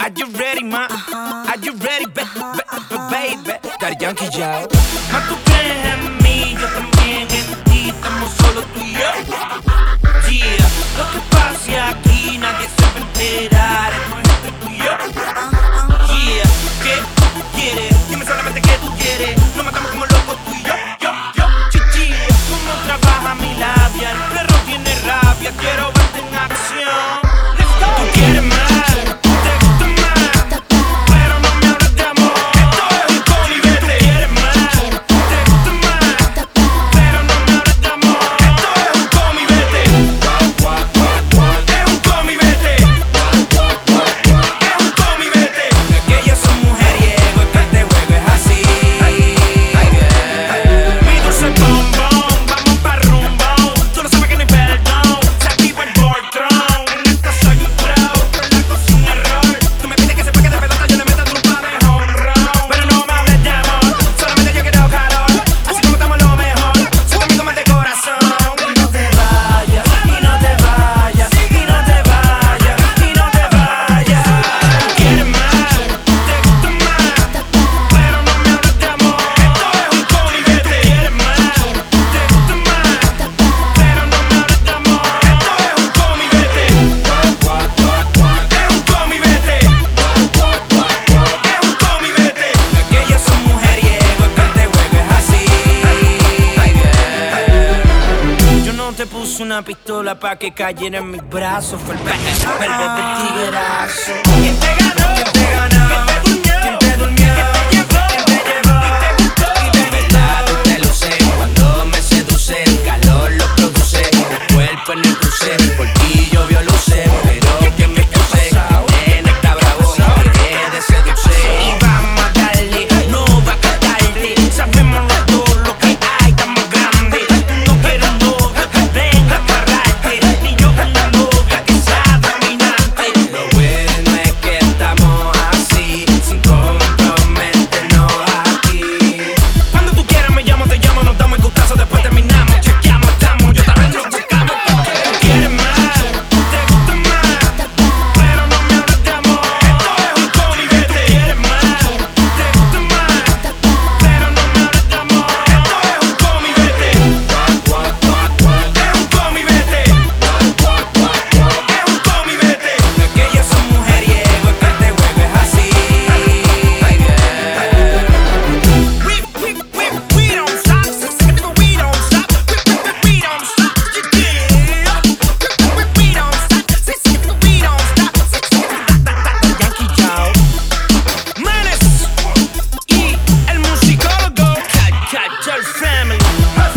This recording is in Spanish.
Are you ready, ma? Are you ready, ba ba baby? Daddy Yankee ya. Ma, tú crees en mí, yo también en ti, estamos solo tú y yo. Yeah. Lo que pase aquí nadie se va a enterar, es nuestro tú y yo. Ah, ah, ah. Yeah. ¿Qué tú quieres? Dime solamente qué tú quieres. Una pistola pa' que cayera en mis brazos. Fue el Hey!